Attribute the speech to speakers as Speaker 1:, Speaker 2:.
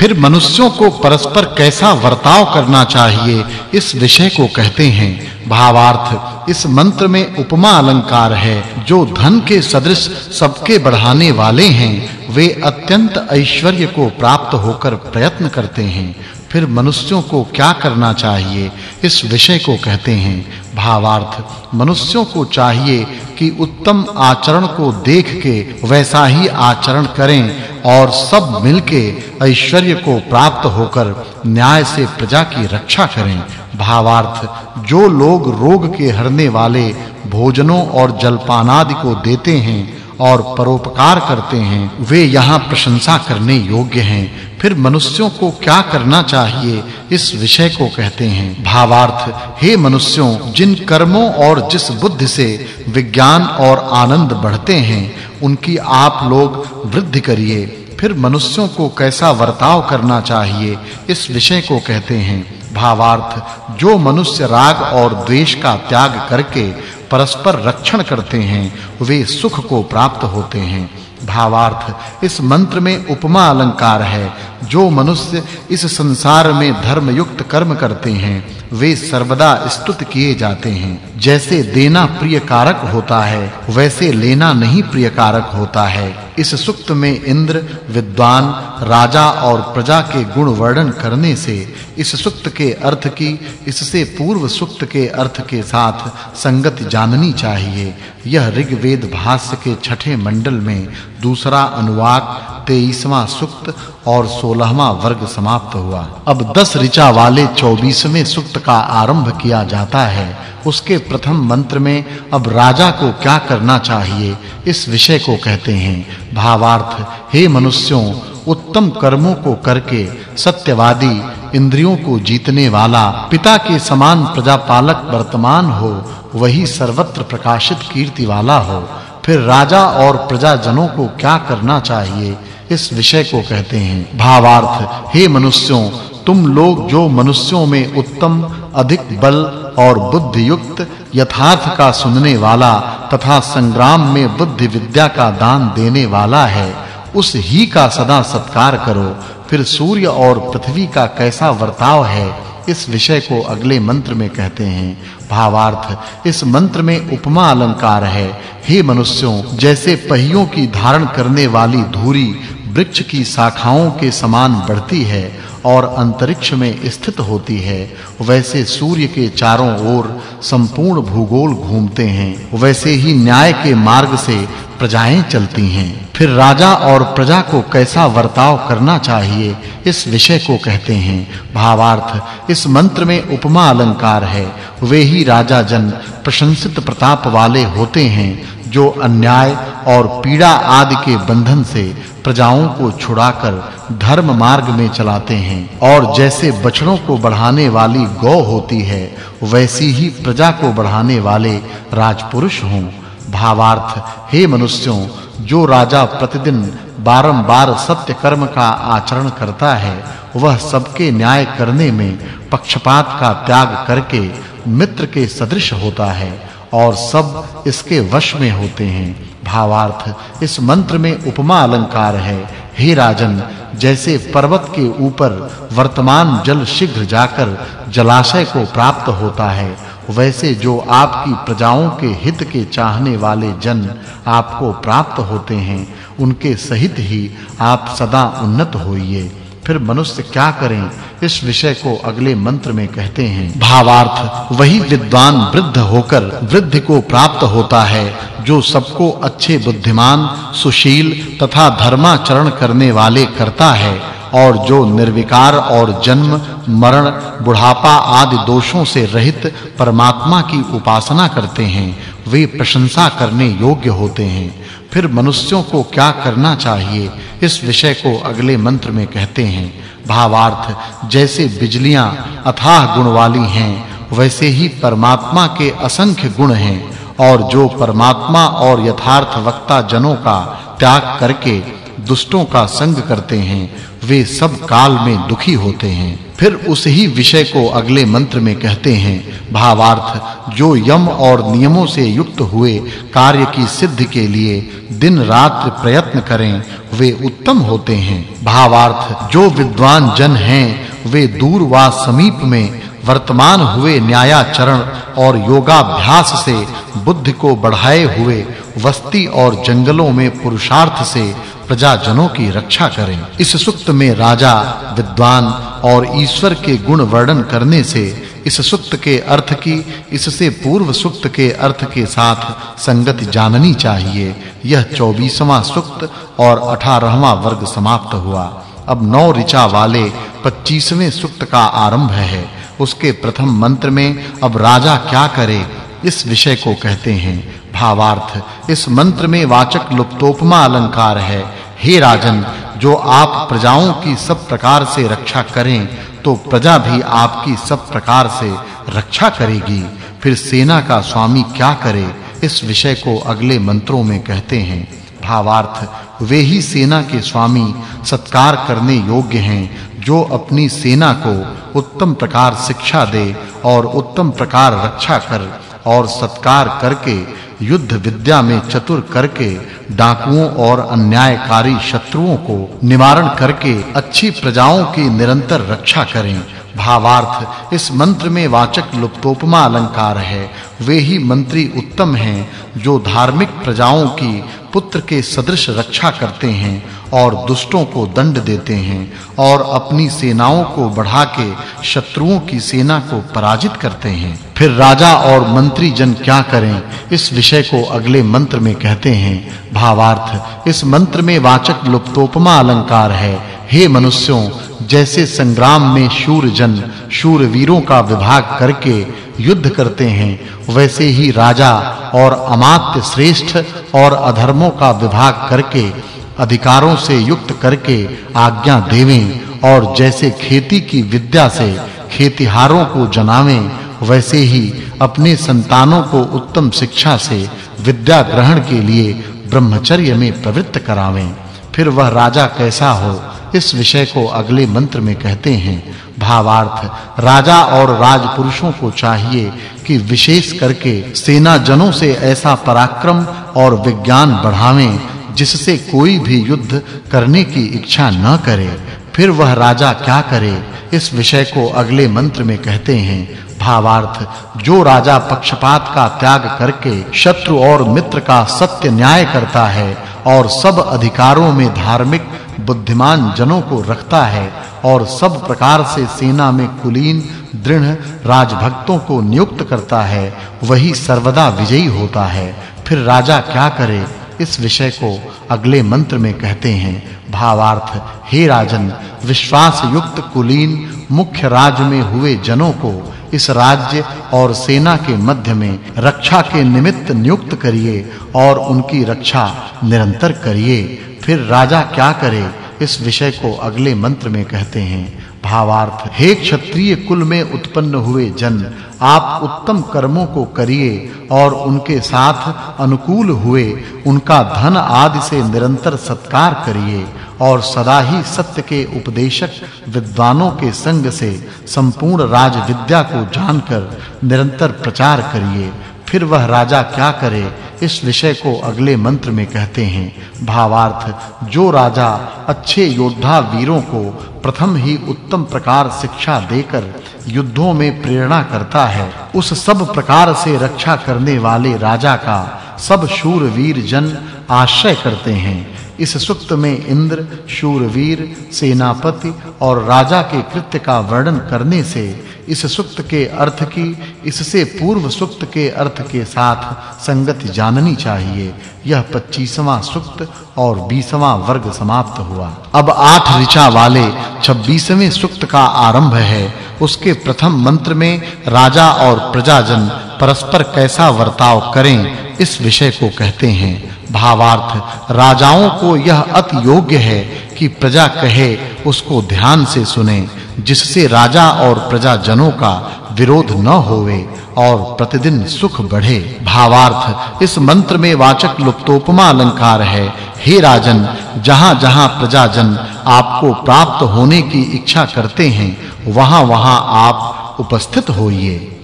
Speaker 1: फिर मनुष्यों को परस्पर कैसा वर्ताव करना चाहिए, इस विषय को कहते हैं। भावार्थ, इस मंत्र में उपमा अलंकार है, जो धन के सदृश सबके बढ़ाने वाले हैं, वे अत्यंत ऐश्वर्य को प्राप्त होकर प्रयत्न करते हैं। फिर मनुष्यों को क्या करना चाहिए? इस विषय को कहते हैं भावार्थ। मनुष्यों को चाहिए कि उत्तम आचरण को देख के वैसा ही आचरण करें और सब मिलके ऐश्वर्य को प्राप्त होकर न्याय से प्रजा की रक्षा करें। भावार्थ, जो लोग रोग के हरने वाले भोजनों और जलपानादि को देते हैं और परोपकार करते हैं, वे यहाँ प्रशंसा करने योग्य हैं। फिर मनुष्यों को क्या करना चाहिए, इस विषय को कहते हैं। भावार्थ, हे मनुष्यों, जिन कर्मों और जिस बुद्धि से विज्ञान और आनंद बढ़ते हैं, उनकी आप लोग वृद्धि करिए। फिर मनुष्यों को कैसा वर्ताव करना चाहिए, इस विषय को कहते हैं। भावार्थ, जो मनुष्य राग और द्वेष का त्याग करके परस्पर रक्षण करते हैं, वे सुख को प्राप्त होते हैं। भावार्थ, इस मंत्र में उपमा अलंकार है। जो मनुष्य इस संसार में धर्म युक्त कर्म करते हैं, वे सर्वदा स्तुत किए जाते हैं। जैसे देना प्रिय कारक होता है, वैसे लेना नहीं प्रिय कारक होता है। इस सुक्त में इंद्र, विद्वान, राजा और प्रजा के गुण वर्णन करने से इस सुक्त के अर्थ की, इससे पूर्व सुक्त के अर्थ के साथ संगति जाननी चाहिए। यह ऋग्वेद भाष्य के छठे मंडल में दूसरा अनुवाक 23वां सुक्त और 16वां वर्ग समाप्त हुआ। अब 10 ऋचा वाले 24वें सुक्त का आरंभ किया जाता है। उसके प्रथम मंत्र में अब राजा को क्या करना चाहिए? इस विषय को कहते हैं, भावार्थ, हे मनुष्यों, उत्तम कर्मों को करके सत्यवादी, इंद्रियों को जीतने वाला, पिता के समान प्रजापालक वर्तमान हो, वही सर्वत्र प्रकाशित कीर्ति वाला हो। फिर राजा और प्रजाजनों को क्या करना चाहिए? इस विषय को कहते हैं, भावार्थ, हे मनुष्यों, तुम लोग जो मनुष्यों में उत्तम, अधिक बल और बुद्धि युक्त यथार्थ का सुनने वाला तथा संग्राम में बुद्धि विद्या का दान देने वाला है, उस ही का सदा सत्कार करो। फिर सूर्य और पृथ्वी का कैसा वर्ताव है, इस विषय को अगले मंत्र में कहते हैं। भावार्थ, इस मंत्र में उपमा अलंकार है। हे मनुष्यों, जैसे पहियों की धारण करने वाली धूरी वृक्ष की शाखाओं के समान बढ़ती है और अंतरिक्ष में स्थित होती है, वैसे सूर्य के चारों ओर संपूर्ण भूगोल घूमते हैं, वैसे ही न्याय के मार्ग से प्रजाएँ चलती हैं। फिर राजा और प्रजा को कैसा वर्ताव करना चाहिए, इस विषय को कहते हैं। भावार्थ, इस मंत्र में उपमा अलंकार है, वे ही राजा जन प्रशंसित प्रताप वाले होते हैं जो अन्याय और पीड़ा आदि के बंधन से प्रजाओं को छुड़ाकर धर्म मार्ग में चलाते हैं और जैसे बछड़ों को बढ़ाने वाली गौ होती है, वैसी ही प्रजा को बढ़ाने वाले राजपुरुष हों। भावार्थ, हे मनुष्यों, जो राजा प्रतिदिन बारंबार सत्य कर्म का आचरण करता है, वह सबके न्याय करने में पक्षपात का त्याग करके मित्र के सदृश होता है। और सब इसके वश में होते हैं। भावार्थ, इस मंत्र में उपमा अलंकार है। हे राजन, जैसे पर्वत के ऊपर वर्तमान जल शीघ्र जाकर जलाशय को प्राप्त होता है, वैसे जो आपकी प्रजाओं के हित के चाहने वाले जन आपको प्राप्त होते हैं, उनके सहित ही आप सदा उन्नत होइए। फिर मनुष्य क्या करें? इस विषय को अगले मंत्र में कहते हैं। भावार्थ वही विद्वान वृद्ध होकर वृद्धि को प्राप्त होता है जो सबको अच्छे बुद्धिमान सुशील तथा धर्माचरण करने वाले करता है। और जो निर्विकार और जन्म, मरण, बुढ़ापा आदि दोषों से रहित परमात्मा की उपासना करते हैं, वे प्रशंसा करने योग्य होते हैं। फिर मनुष्यों को क्या करना चाहिए? इस विषय को अगले मंत्र में कहते हैं। भावार्थ, जैसे बिजलियाँ अथाह गुण वाली हैं, वैसे ही परमात्मा के असंख्य गुण हैं, और जो परमात्मा और यथार्थ वक्ता जनों का त्याग करके दुष्टों का संग करते हैं वे सब काल में दुखी होते हैं। फिर उस ही विषय को अगले मंत्र में कहते हैं, भावार्थ, जो यम और नियमों से युक्त हुए कार्य की सिद्धि के लिए दिन रात प्रयत्न करें, वे उत्तम होते हैं। भावार्थ, जो विद्वान जन हैं, वे दूर व समीप में वर्तमान हुए न्यायाचरण और योगाभ्यास से बुद्धि को बढ़ाए हुए वस्ती और जंगलों में पुरुषार्थ से प्रजाजनों की रक्षा करें। इस सुक्त में राजा, विद्वान और ईश्वर के गुण वर्णन करने से इस सुक्त के अर्थ की, इससे पूर्व सुक्त के अर्थ के साथ संगति जाननी चाहिए। यह 24वां सुक्त और 18वां वर्ग समाप्त हुआ। अब नौ ऋचा वाले 25वें सुक्त का आरंभ है। उसके प्रथम मंत्र में, अब राजा क्या करे? इस विषय को कहते हैं। भावार्थ, इस मंत्र में वाचक् लुप्तोपमा अलंकार है। हे राजन, जो आप प्रजाओं की सब प्रकार से रक्षा करें तो प्रजा भी आपकी सब प्रकार से रक्षा करेगी। फिर सेना का स्वामी क्या करे, इस विषय को अगले मंत्रों में कहते हैं। भावार्थ, वे ही सेना के स्वामी सत्कार करने योग्य हैं, जो अपनी सेना को उत्तम प्रकार शिक्षा दे और उत्तम प्रकार रक्षा कर और सत्कार करके, युद्ध विद्या में चतुर करके डाकुओं और अन्यायकारी शत्रुओं को निवारण करके अच्छी प्रजाओं की निरंतर रक्षा करें। भावार्थ, इस मंत्र में वाचक् लुप्तोपमा अलंकार है। वे ही मंत्री उत्तम हैं, जो धार्मिक प्रजाओं की पुत्र के सदृश रक्षा करते हैं और दुष्टों को दंड देते हैं और अपनी सेनाओं को बढ़ा के शत्रुओं की सेना को पराजित करते हैं। फिर राजा और मंत्री जन क्या करें? इस विषय को अगले मंत्र में कहते हैं। भावार्थ, इस मंत्र में वाचक् लुप्तोपमा अलंकार है। हे मनुष्यों जैसे संग्राम में शूर जन शूर वीरों का विभाग करके युद्ध करते हैं, वैसे ही राजा और अमात्य श्रेष्ठ और अधर्मों का विभाग करके, अधिकारों से युक्त करके आज्ञा देवें और जैसे खेती की विद्या से खेतिहारों को जनावें, वैसे ही अपने संतानों को उत्तम शिक्षा से विद्या ग्रहण के लिए ब्रह्मचर्य में प्रवृत्त करावें। फिर वह राजा कैसा हो? इस विषय को अगले मंत्र में कहते हैं, भावार्थ, राजा और राजपुरुषों को चाहिए कि विशेष करके सेना जनों से ऐसा पराक्रम और विज्ञान बढ़ावें, जिससे कोई भी युद्ध करने की इच्छा न करे। फिर वह राजा क्या करे? इस विषय को अगले मंत्र में कहते हैं, भावार्थ, जो राजा पक्षपात का त्याग करके शत्रु और मित्र का सत्य न्याय करता है और सब अधिकारों में धार्मिक बुद्धिमान जनों को रखता है और सब प्रकार से सेना में कुलीन, दृढ़ राजभक्तों को नियुक्त करता है, वही सर्वदा विजयी होता है। फिर राजा क्या करे? इस विषय को अगले मंत्र में कहते हैं। भावार्थ, हे राजन विश्वास युक्त कुलीन, मुख्य राज्य में हुए जनों को इस राज्य और सेना के मध्य में रक्षा के निमित्त नियुक्त करिए और उनकी रक्षा निरंतर करिए। फिर राजा क्या करे? इस विषय को अगले मंत्र में कहते हैं। भावार्थ, हे क्षत्रिय कुल में उत्पन्न हुए जन, आप उत्तम कर्मों को करिए और उनके साथ अनुकूल हुए, उनका धन आदि से निरंतर सत्कार करिए और सदा ही सत्य के उपदेशक विद्वानों के संग से संपूर्ण राज विद्या को जानकर निरंतर प्रचार करिए। फिर वह राजा क्या करे? इस विषय को अगले मंत्र में कहते हैं, भावार्थ, जो राजा अच्छे योद्धा वीरों को प्रथम ही उत्तम प्रकार शिक्षा देकर युद्धों में प्रेरणा करता है, उस सब प्रकार से रक्षा करने वाले राजा का सब शूर वीर जन आश्रय करते हैं। इस सुक्त में इंद्र शूरवीर सेनापति और राजा के कृत्य का वर्णन करने से इस सुक्त के अर्थ की, इससे पूर्व सुक्त के अर्थ के साथ संगति जाननी चाहिए। यह 25वां सुक्त और 20वां वर्ग समाप्त हुआ। अब आठ ऋचा वाले 26वें सुक्त का आरंभ है। उसके प्रथम मंत्र में राजा और प्रजाजन परस्पर कैसा वर्ताव करें, इस विषय को कहते हैं। भावार्थ, राजाओं को यह अति योग्य है कि प्रजा कहे, उसको ध्यान से सुने, जिससे राजा और प्रजा जनों का विरोध न होवे और प्रतिदिन सुख बढ़े। भावार्थ, इस मंत्र में वाचक् लुप्तोपमा अलंकार है। हे राजन, जहां-जहां प्रजाजन आपको प्राप्त होने की इच्छा करते हैं, वहां-वहां आप उपस्थित होइए।